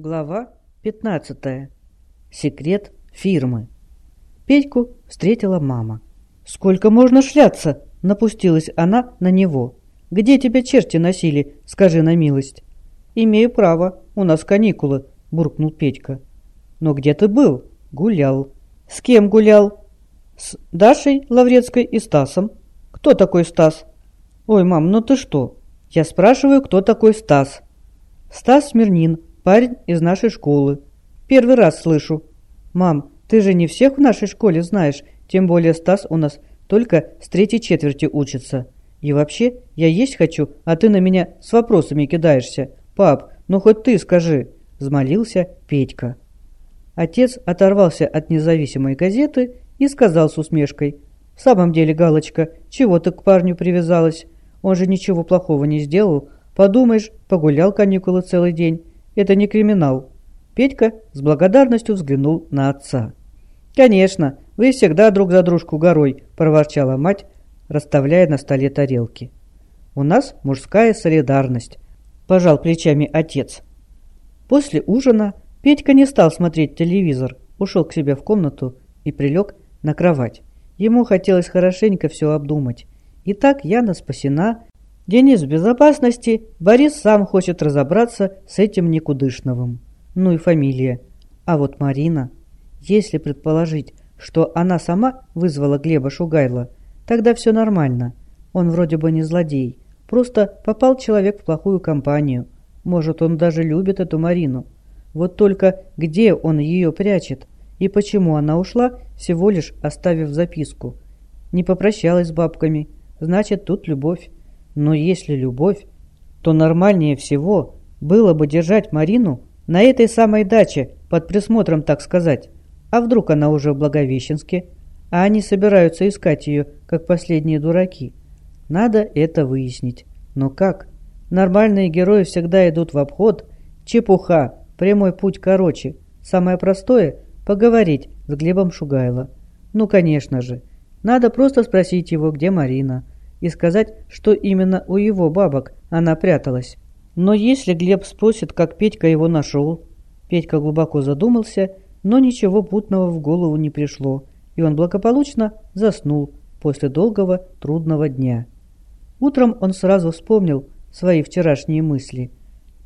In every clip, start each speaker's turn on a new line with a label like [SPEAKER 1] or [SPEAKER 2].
[SPEAKER 1] Глава 15. Секрет фирмы. Петьку встретила мама. «Сколько можно шляться?» – напустилась она на него. «Где тебя черти носили, скажи на милость?» «Имею право, у нас каникулы», – буркнул Петька. «Но где ты был?» «Гулял». «С кем гулял?» «С Дашей Лаврецкой и Стасом». «Кто такой Стас?» «Ой, мам, ну ты что?» «Я спрашиваю, кто такой Стас?» «Стас Смирнин, парень из нашей школы. Первый раз слышу. Мам, ты же не всех в нашей школе знаешь, тем более Стас у нас только с третьей четверти учится. И вообще, я есть хочу, а ты на меня с вопросами кидаешься. Пап, ну хоть ты скажи, взмолился Петька. Отец оторвался от независимой газеты и сказал с усмешкой. «В самом деле, Галочка, чего ты к парню привязалась? Он же ничего плохого не сделал. Подумаешь, погулял каникулы целый день. Это не криминал». Петька с благодарностью взглянул на отца. «Конечно, вы всегда друг за дружку горой», – проворчала мать, расставляя на столе тарелки. «У нас мужская солидарность», – пожал плечами отец. После ужина Петька не стал смотреть телевизор, ушел к себе в комнату и прилег на кровать. Ему хотелось хорошенько все обдумать. Итак, Яна спасена, Денис в безопасности, Борис сам хочет разобраться с этим никудышновым. Ну и фамилия. А вот Марина, если предположить, что она сама вызвала Глеба Шугайла, тогда все нормально. Он вроде бы не злодей, просто попал человек в плохую компанию. Может, он даже любит эту Марину. Вот только где он ее прячет? И почему она ушла, всего лишь оставив записку? Не попрощалась с бабками. Значит, тут любовь. Но если любовь, то нормальнее всего было бы держать Марину на этой самой даче, под присмотром, так сказать. А вдруг она уже в Благовещенске, а они собираются искать ее, как последние дураки? Надо это выяснить. Но как? Нормальные герои всегда идут в обход. Чепуха, прямой путь короче. Самое простое – поговорить с Глебом Шугайло. Ну, конечно же. Надо просто спросить его, где Марина – и сказать, что именно у его бабок она пряталась. Но если Глеб спросит, как Петька его нашел... Петька глубоко задумался, но ничего путного в голову не пришло, и он благополучно заснул после долгого трудного дня. Утром он сразу вспомнил свои вчерашние мысли.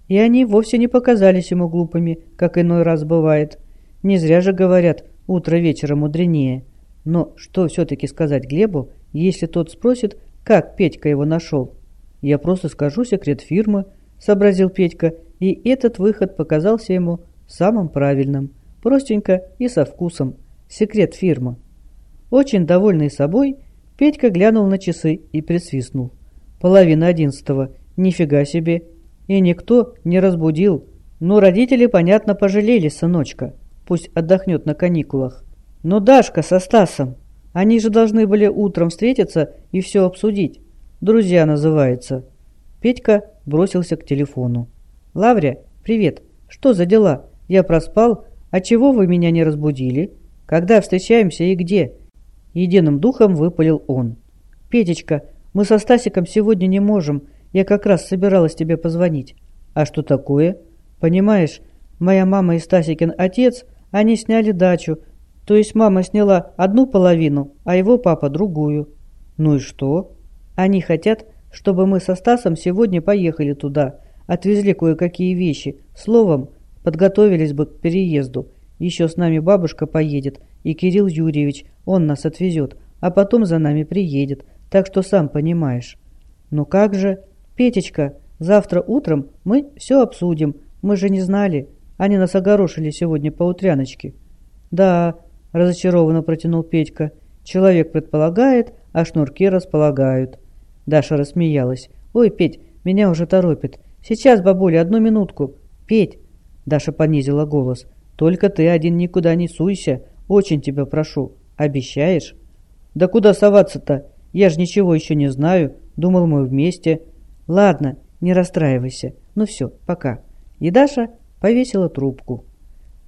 [SPEAKER 1] И они вовсе не показались ему глупыми, как иной раз бывает. Не зря же говорят «утро вечера мудренее». Но что все-таки сказать Глебу, если тот спросит, как Петька его нашел? Я просто скажу секрет фирмы, сообразил Петька, и этот выход показался ему самым правильным. Простенько и со вкусом. Секрет фирмы. Очень довольный собой, Петька глянул на часы и присвистнул. Половина одиннадцатого. Нифига себе. И никто не разбудил. Но родители, понятно, пожалели сыночка. Пусть отдохнет на каникулах. Но Дашка со Стасом они же должны были утром встретиться и все обсудить. Друзья называется. Петька бросился к телефону. «Лавря, привет. Что за дела? Я проспал. А чего вы меня не разбудили? Когда встречаемся и где?» Единым духом выпалил он. «Петечка, мы со Стасиком сегодня не можем. Я как раз собиралась тебе позвонить». «А что такое?» «Понимаешь, моя мама и Стасикин отец, они сняли дачу, то есть мама сняла одну половину, а его папа другую. Ну и что? Они хотят, чтобы мы со Стасом сегодня поехали туда, отвезли кое-какие вещи, словом, подготовились бы к переезду. Еще с нами бабушка поедет, и Кирилл Юрьевич, он нас отвезет, а потом за нами приедет, так что сам понимаешь. Ну как же? Петечка, завтра утром мы все обсудим, мы же не знали. Они нас огорошили сегодня по утряночке. Да, – разочарованно протянул Петька. «Человек предполагает, а шнурки располагают». Даша рассмеялась. «Ой, Петь, меня уже торопит. Сейчас, бабуля, одну минутку. Петь!» Даша понизила голос. «Только ты один никуда не суйся. Очень тебя прошу. Обещаешь?» «Да куда соваться-то? Я же ничего еще не знаю. Думал, мы вместе». «Ладно, не расстраивайся. Ну все, пока». И Даша повесила трубку.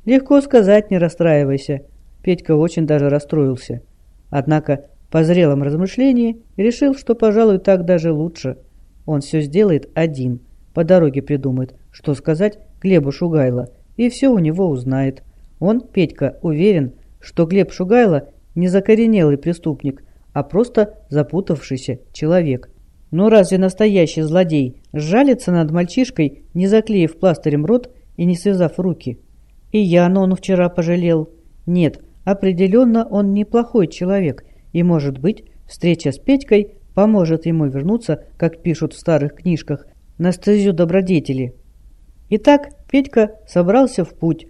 [SPEAKER 1] «Легко сказать, не расстраивайся», Петька очень даже расстроился. Однако по зрелом размышлении решил, что, пожалуй, так даже лучше. Он все сделает один, по дороге придумает, что сказать Глебу Шугайло, и все у него узнает. Он, Петька, уверен, что Глеб Шугайло не закоренелый преступник, а просто запутавшийся человек. Но разве настоящий злодей жалится над мальчишкой, не заклеив пластырем рот и не связав руки? И Яну он вчера пожалел. Нет, определенно он неплохой человек, и, может быть, встреча с Петькой поможет ему вернуться, как пишут в старых книжках, на стезю добродетели. Итак, Петька собрался в путь,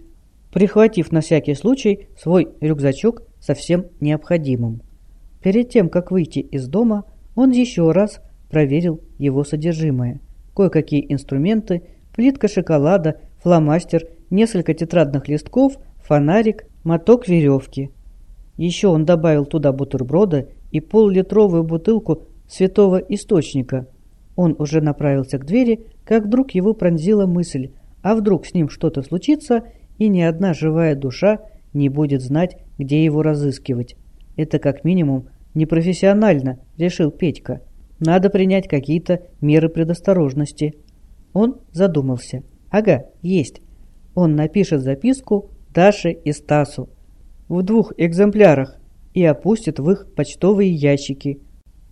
[SPEAKER 1] прихватив на всякий случай свой рюкзачок со всем необходимым. Перед тем, как выйти из дома, он еще раз проверил его содержимое. Кое-какие инструменты, плитка шоколада, фломастер, несколько тетрадных листков, фонарик, моток веревки. Еще он добавил туда бутерброда и пол-литровую бутылку святого источника. Он уже направился к двери, как вдруг его пронзила мысль, а вдруг с ним что-то случится, и ни одна живая душа не будет знать, где его разыскивать. Это как минимум непрофессионально, решил Петька. Надо принять какие-то меры предосторожности. Он задумался. Ага, есть. Он напишет записку Даше и Стасу в двух экземплярах и опустит в их почтовые ящики.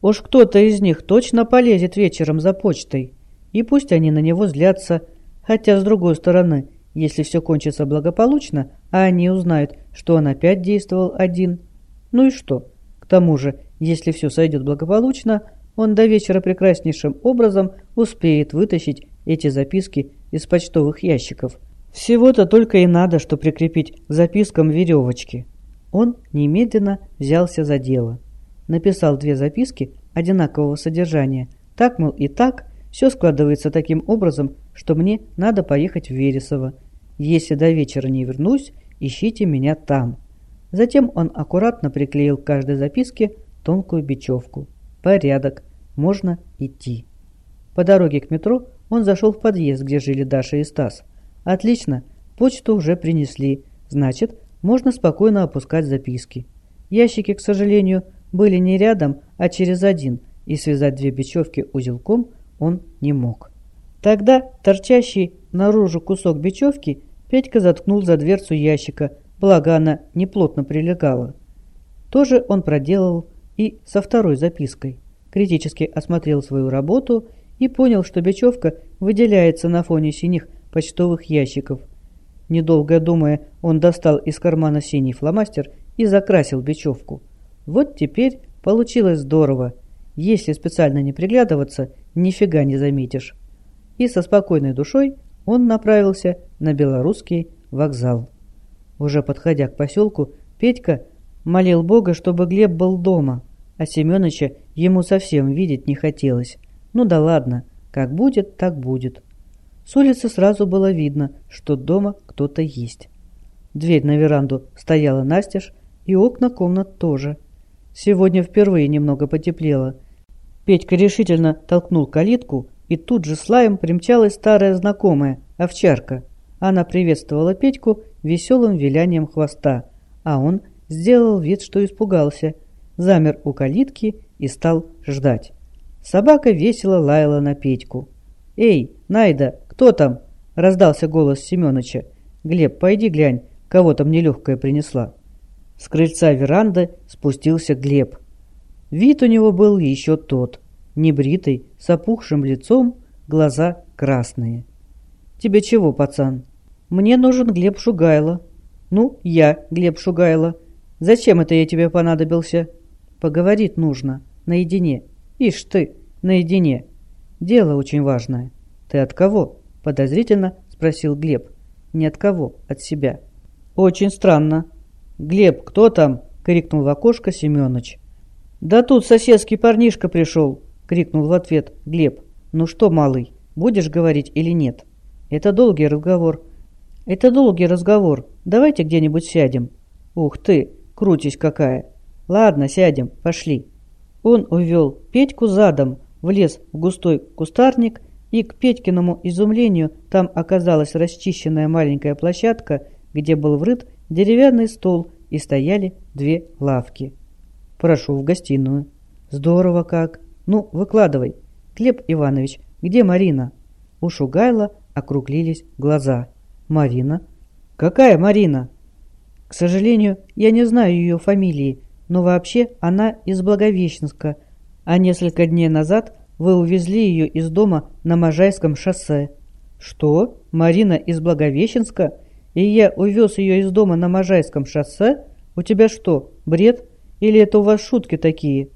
[SPEAKER 1] Уж кто-то из них точно полезет вечером за почтой. И пусть они на него злятся, хотя, с другой стороны, если все кончится благополучно, а они узнают, что он опять действовал один, ну и что? К тому же, если все сойдет благополучно, он до вечера прекраснейшим образом успеет вытащить эти записки из почтовых ящиков. Всего-то только и надо, что прикрепить к запискам веревочки. Он немедленно взялся за дело. Написал две записки одинакового содержания. Так, мол, и так, все складывается таким образом, что мне надо поехать в Вересово. Если до вечера не вернусь, ищите меня там. Затем он аккуратно приклеил к каждой записке тонкую бечевку. Порядок. Можно идти. По дороге к метро он зашел в подъезд, где жили Даша и Стас. Отлично, почту уже принесли. Значит, можно спокойно опускать записки. Ящики, к сожалению, были не рядом, а через один, и связать две бечевки узелком он не мог. Тогда торчащий наружу кусок бечевки Петька заткнул за дверцу ящика, благо она неплотно прилегала. Тоже он проделал и со второй запиской. Критически осмотрел свою работу и понял, что бечевка выделяется на фоне синих почтовых ящиков. Недолго думая, он достал из кармана синий фломастер и закрасил бечевку. Вот теперь получилось здорово. Если специально не приглядываться, нифига не заметишь. И со спокойной душой он направился на белорусский вокзал. Уже подходя к поселку, Петька молил Бога, чтобы Глеб был дома – а Семёныча ему совсем видеть не хотелось. Ну да ладно, как будет, так будет. С улицы сразу было видно, что дома кто-то есть. Дверь на веранду стояла настежь, и окна комнат тоже. Сегодня впервые немного потеплело. Петька решительно толкнул калитку, и тут же с лаем примчалась старая знакомая, овчарка. Она приветствовала Петьку веселым вилянием хвоста, а он сделал вид, что испугался – замер у калитки и стал ждать. Собака весело лаяла на Петьку. «Эй, Найда, кто там?» – раздался голос Семёныча. «Глеб, пойди глянь, кого там нелегкая принесла». С крыльца веранды спустился Глеб. Вид у него был еще тот. Небритый, с опухшим лицом, глаза красные. «Тебе чего, пацан?» «Мне нужен Глеб Шугайло». «Ну, я Глеб Шугайло. Зачем это я тебе понадобился?» Поговорить нужно. Наедине. Ишь ты, наедине. Дело очень важное. Ты от кого? Подозрительно спросил Глеб. Не от кого, от себя. Очень странно. Глеб, кто там? Крикнул в окошко Семёныч. Да тут соседский парнишка пришел, крикнул в ответ Глеб. Ну что, малый, будешь говорить или нет? Это долгий разговор. Это долгий разговор. Давайте где-нибудь сядем. Ух ты, крутись какая. «Ладно, сядем, пошли». Он увел Петьку задом, влез в густой кустарник, и к Петькиному изумлению там оказалась расчищенная маленькая площадка, где был врыт деревянный стол и стояли две лавки. «Прошу в гостиную». «Здорово как! Ну, выкладывай. Глеб Иванович, где Марина?» У Шугайла округлились глаза. «Марина? «Какая Марина?» «К сожалению, я не знаю ее фамилии, но вообще она из Благовещенска, а несколько дней назад вы увезли ее из дома на Можайском шоссе». «Что? Марина из Благовещенска? И я увез ее из дома на Можайском шоссе? У тебя что, бред? Или это у вас шутки такие?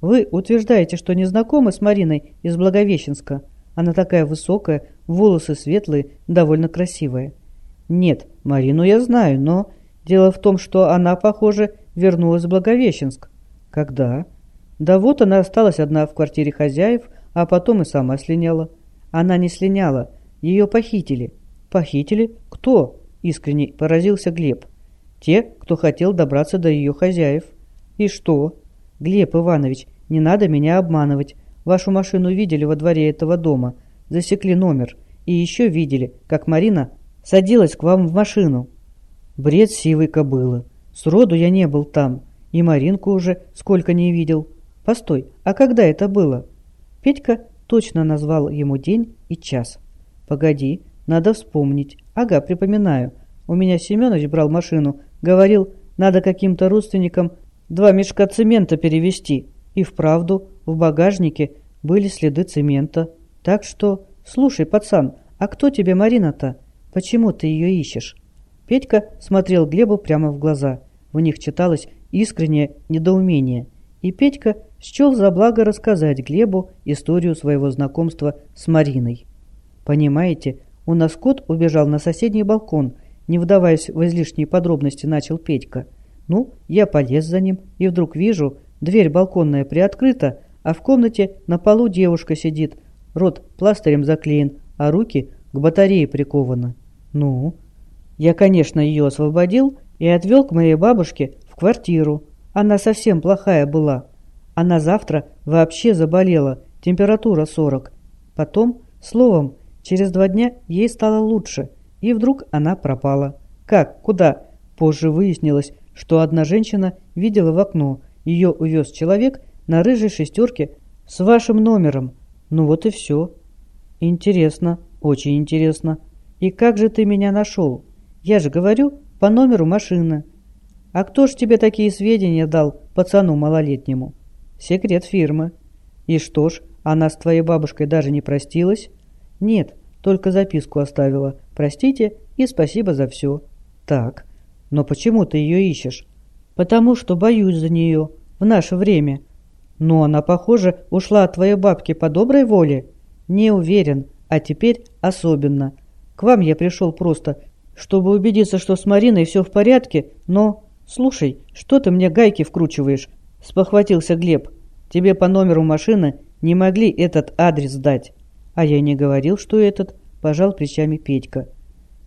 [SPEAKER 1] Вы утверждаете, что не знакомы с Мариной из Благовещенска? Она такая высокая, волосы светлые, довольно красивая». «Нет, Марину я знаю, но...» Дело в том, что она, похоже, вернулась в Благовещенск. Когда? Да вот она осталась одна в квартире хозяев, а потом и сама слиняла. Она не слиняла, ее похитили. Похитили? Кто? Искренне поразился Глеб. Те, кто хотел добраться до ее хозяев. И что? Глеб Иванович, не надо меня обманывать. Вашу машину видели во дворе этого дома. Засекли номер. И еще видели, как Марина садилась к вам в машину. Бред сивой кобылы. Сроду я не был там. И Маринку уже сколько не видел. Постой, а когда это было? Петька точно назвал ему день и час. Погоди, надо вспомнить. Ага, припоминаю. У меня Семенович брал машину. Говорил, надо каким-то родственникам два мешка цемента перевезти. И вправду, в багажнике были следы цемента. Так что, слушай, пацан, а кто тебе Марина-то? Почему ты ее ищешь? Петька смотрел Глебу прямо в глаза. В них читалось искреннее недоумение. И Петька счел за благо рассказать Глебу историю своего знакомства с Мариной. «Понимаете, у нас кот убежал на соседний балкон», не вдаваясь в излишние подробности, начал Петька. «Ну, я полез за ним, и вдруг вижу, дверь балконная приоткрыта, а в комнате на полу девушка сидит, рот пластырем заклеен, а руки к батарее прикованы. Ну, я, конечно, ее освободил и отвел к моей бабушке в квартиру. Она совсем плохая была. Она завтра вообще заболела, температура 40. Потом, словом, через два дня ей стало лучше, и вдруг она пропала. Как? Куда? Позже выяснилось, что одна женщина видела в окно. Ее увез человек на рыжей шестерке с вашим номером. Ну вот и все. Интересно, очень интересно. И как же ты меня нашел? Я же говорю, по номеру машины. А кто ж тебе такие сведения дал, пацану малолетнему? Секрет фирмы. И что ж, она с твоей бабушкой даже не простилась? Нет, только записку оставила. Простите и спасибо за все. Так, но почему ты ее ищешь? Потому что боюсь за нее. В наше время. Но она, похоже, ушла от твоей бабки по доброй воле. Не уверен, а теперь особенно. К вам я пришел просто, чтобы убедиться, что с Мариной все в порядке, но... Слушай, что ты мне гайки вкручиваешь? Спохватился Глеб. Тебе по номеру машины не могли этот адрес дать. А я не говорил, что этот, пожал плечами Петька.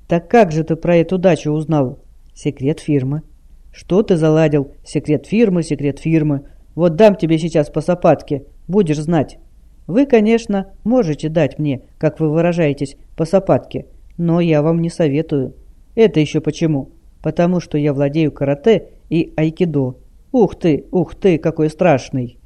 [SPEAKER 1] Так как же ты про эту дачу узнал? Секрет фирмы. Что ты заладил? Секрет фирмы, секрет фирмы. Вот дам тебе сейчас по сапатке, будешь знать. Вы, конечно, можете дать мне, как вы выражаетесь, по сапатке, но я вам не советую. Это еще почему? Потому что я владею карате и айкидо. Ух ты, ух ты, какой страшный.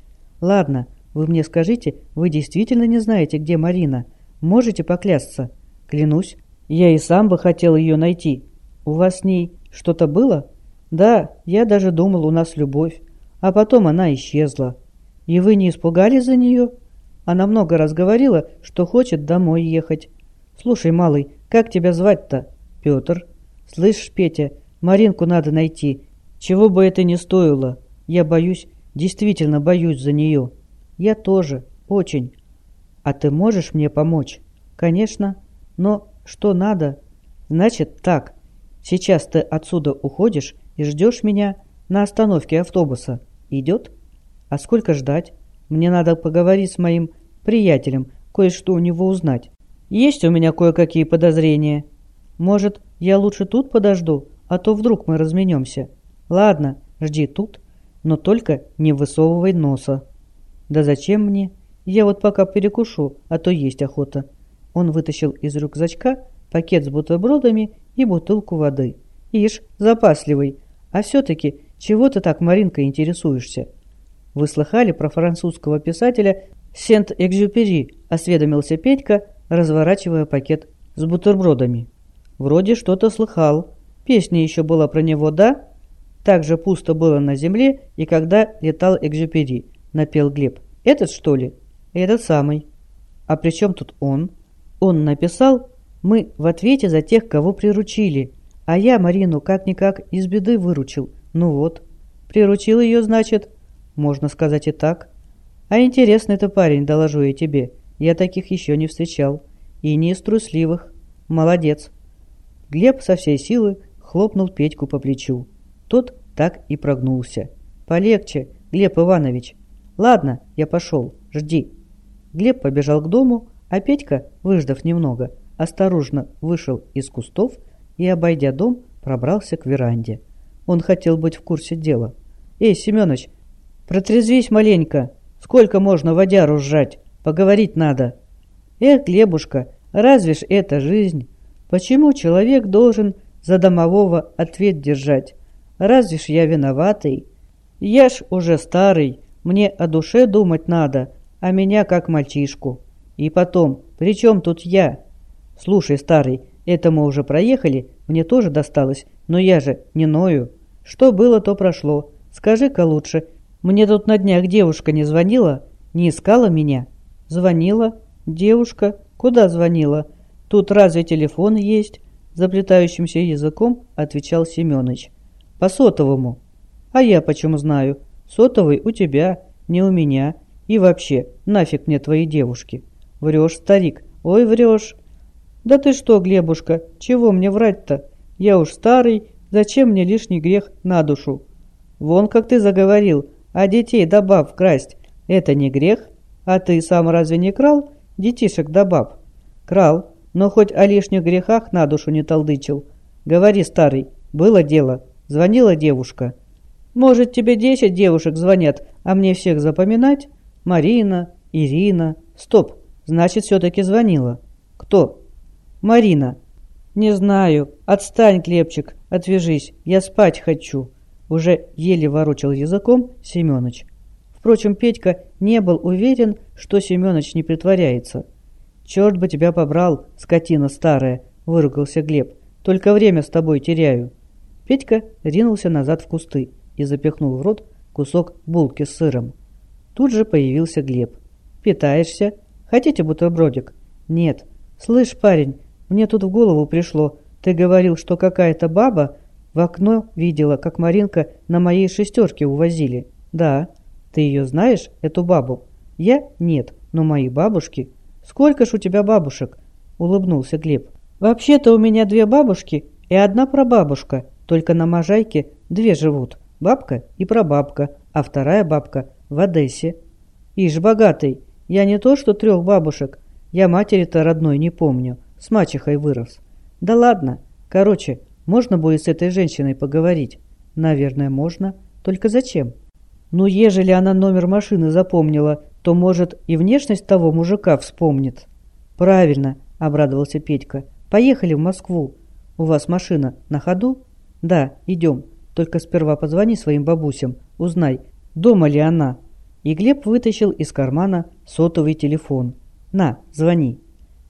[SPEAKER 1] Ладно, вы мне скажите, вы действительно не знаете, где Марина? Можете поклясться? Клянусь, я и сам бы хотел ее найти. У вас с ней что-то было? Да, я даже думал, у нас любовь. А потом она исчезла. И вы не испугались за нее? Она много раз говорила, что хочет домой ехать. Слушай, малый, как тебя звать-то? Петр. Слышишь, Петя, Маринку надо найти. Чего бы это ни стоило. Я боюсь, действительно боюсь за нее. Я тоже, очень. А ты можешь мне помочь? Конечно. Но что надо? Значит так. Сейчас ты отсюда уходишь и ждешь меня на остановке автобуса. Идет? А сколько ждать? Мне надо поговорить с моим приятелем, кое-что у него узнать. Есть у меня кое-какие подозрения. Может, я лучше тут подожду, а то вдруг мы разменемся. Ладно, жди тут, но только не высовывай носа. Да зачем мне? Я вот пока перекушу, а то есть охота. Он вытащил из рюкзачка пакет с бутербродами и бутылку воды. Ишь, запасливый. А все-таки, чего ты так, Маринка, интересуешься? Вы слыхали про французского писателя Сент-Экзюпери? Осведомился Петька, разворачивая пакет с бутербродами. «Вроде что-то слыхал». Песня еще была про него, да? Так же пусто было на земле, и когда летал Экзюпери, напел Глеб. Этот, что ли? Этот самый. А при чем тут он? Он написал, мы в ответе за тех, кого приручили. А я Марину как-никак из беды выручил. Ну вот. Приручил ее, значит? Можно сказать и так. А интересный ты парень, доложу я тебе. Я таких еще не встречал. И не из трусливых. Молодец. Глеб со всей силы хлопнул Петьку по плечу. Тот так и прогнулся. «Полегче, Глеб Иванович. Ладно, я пошел, жди». Глеб побежал к дому, а Петька, выждав немного, осторожно вышел из кустов и, обойдя дом, пробрался к веранде. Он хотел быть в курсе дела. «Эй, Семёныч, протрезвись маленько. Сколько можно водяру сжать? Поговорить надо». «Эх, Глебушка, разве ж это жизнь? Почему человек должен за домового ответ держать? Разве ж я виноватый? Я ж уже старый, мне о душе думать надо, а меня как мальчишку. И потом, при чем тут я? Слушай, старый, это мы уже проехали, мне тоже досталось, но я же не ною. Что было, то прошло. Скажи-ка лучше, мне тут на днях девушка не звонила? Не искала меня? Звонила? Девушка? Куда звонила? Тут разве телефон есть? Заплетающимся языком отвечал Семёныч. По сотовому. А я почему знаю? Сотовый у тебя, не у меня. И вообще, нафиг мне твои девушки? Врешь, старик, ой, врешь. Да ты что, Глебушка, чего мне врать-то? Я уж старый, зачем мне лишний грех на душу? Вон как ты заговорил, а детей да баб красть, это не грех? А ты сам разве не крал детишек да баб? Крал, но хоть о лишних грехах на душу не толдычил. Говори, старый, было дело, Звонила девушка. «Может, тебе десять девушек звонят, а мне всех запоминать? Марина, Ирина. Стоп, значит, все-таки звонила. Кто?» «Марина». «Не знаю. Отстань, Клепчик, отвяжись. Я спать хочу». Уже еле ворочал языком Семёныч. Впрочем, Петька не был уверен, что Семёныч не притворяется. «Черт бы тебя побрал, скотина старая!» – выругался Глеб. «Только время с тобой теряю». Петька ринулся назад в кусты и запихнул в рот кусок булки с сыром. Тут же появился Глеб. «Питаешься? Хотите бутербродик?» «Нет. Слышь, парень, мне тут в голову пришло. Ты говорил, что какая-то баба в окно видела, как Маринка на моей шестерке увозили. Да. Ты ее знаешь, эту бабу? Я? Нет. Но мои бабушки... Сколько ж у тебя бабушек? Улыбнулся Глеб. Вообще-то у меня две бабушки и одна прабабушка. Только на Можайке две живут, бабка и прабабка, а вторая бабка в Одессе. Ишь, богатый, я не то что трех бабушек, я матери-то родной не помню, с мачехой вырос. Да ладно, короче, можно будет с этой женщиной поговорить? Наверное, можно, только зачем? Ну, ежели она номер машины запомнила, то, может, и внешность того мужика вспомнит. Правильно, обрадовался Петька. Поехали в Москву. У вас машина на ходу? «Да, идем. Только сперва позвони своим бабусям, узнай, дома ли она». И Глеб вытащил из кармана сотовый телефон. «На, звони».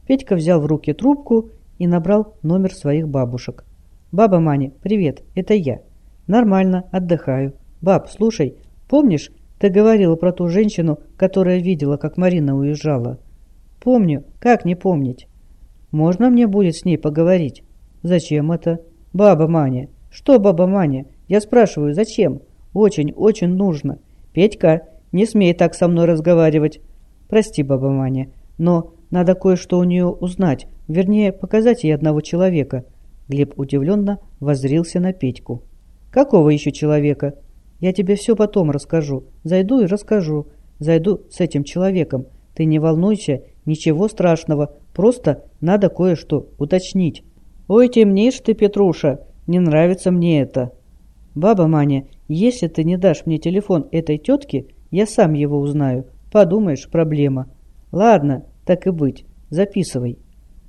[SPEAKER 1] Петька взял в руки трубку и набрал номер своих бабушек. «Баба Маня, привет, это я. Нормально, отдыхаю. Баб, слушай, помнишь, ты говорила про ту женщину, которая видела, как Марина уезжала?» «Помню. Как не помнить?» «Можно мне будет с ней поговорить?» «Зачем это?» «Баба Маня, «Что, баба Маня? Я спрашиваю, зачем? Очень, очень нужно. Петька, не смей так со мной разговаривать. Прости, баба Маня, но надо кое-что у нее узнать, вернее, показать ей одного человека». Глеб удивленно воззрился на Петьку. «Какого еще человека?» «Я тебе все потом расскажу. Зайду и расскажу. Зайду с этим человеком. Ты не волнуйся, ничего страшного. Просто надо кое-что уточнить». «Ой, темнишь ты, Петруша!» Не нравится мне это. Баба Маня, если ты не дашь мне телефон этой тетки, я сам его узнаю. Подумаешь, проблема. Ладно, так и быть. Записывай.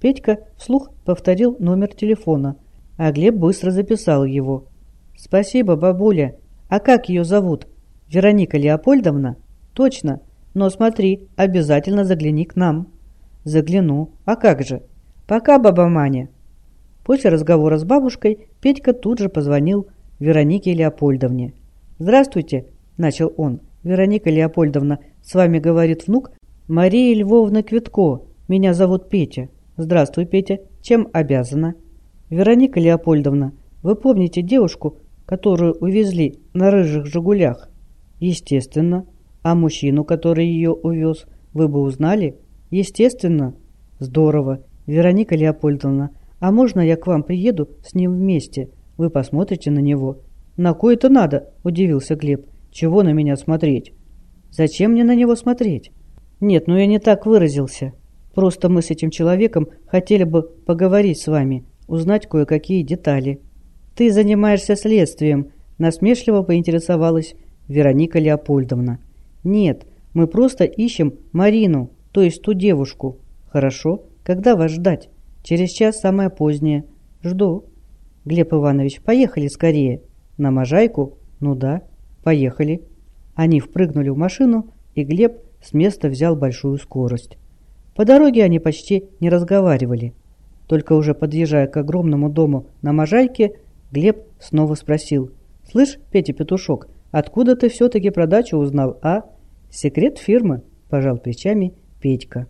[SPEAKER 1] Петька вслух повторил номер телефона, а Глеб быстро записал его. «Спасибо, бабуля. А как ее зовут? Вероника Леопольдовна? Точно. Но смотри, обязательно загляни к нам». «Загляну. А как же?» «Пока, баба Маня». После разговора с бабушкой Петька тут же позвонил Веронике Леопольдовне. «Здравствуйте», – начал он. «Вероника Леопольдовна, с вами говорит внук Мария Львовна Квитко. Меня зовут Петя». «Здравствуй, Петя. Чем обязана?» «Вероника Леопольдовна, вы помните девушку, которую увезли на рыжих «Жигулях»?» «Естественно. А мужчину, который ее увез, вы бы узнали?» «Естественно». «Здорово. Вероника Леопольдовна, а можно я к вам приеду с ним вместе? Вы посмотрите на него». «На кое-то надо», – удивился Глеб. «Чего на меня смотреть?» «Зачем мне на него смотреть?» «Нет, ну я не так выразился. Просто мы с этим человеком хотели бы поговорить с вами, узнать кое-какие детали». «Ты занимаешься следствием», – насмешливо поинтересовалась Вероника Леопольдовна. «Нет, мы просто ищем Марину, то есть ту девушку». «Хорошо. Когда вас ждать?» «Через час самое позднее». «Жду». «Глеб Иванович, поехали скорее». «На Можайку?» «Ну да». «Поехали». Они впрыгнули в машину, и Глеб с места взял большую скорость. По дороге они почти не разговаривали. Только уже подъезжая к огромному дому на Можайке, Глеб снова спросил. «Слышь, Петя Петушок, откуда ты все-таки про дачу узнал, а?» «Секрет фирмы», – пожал плечами Петька.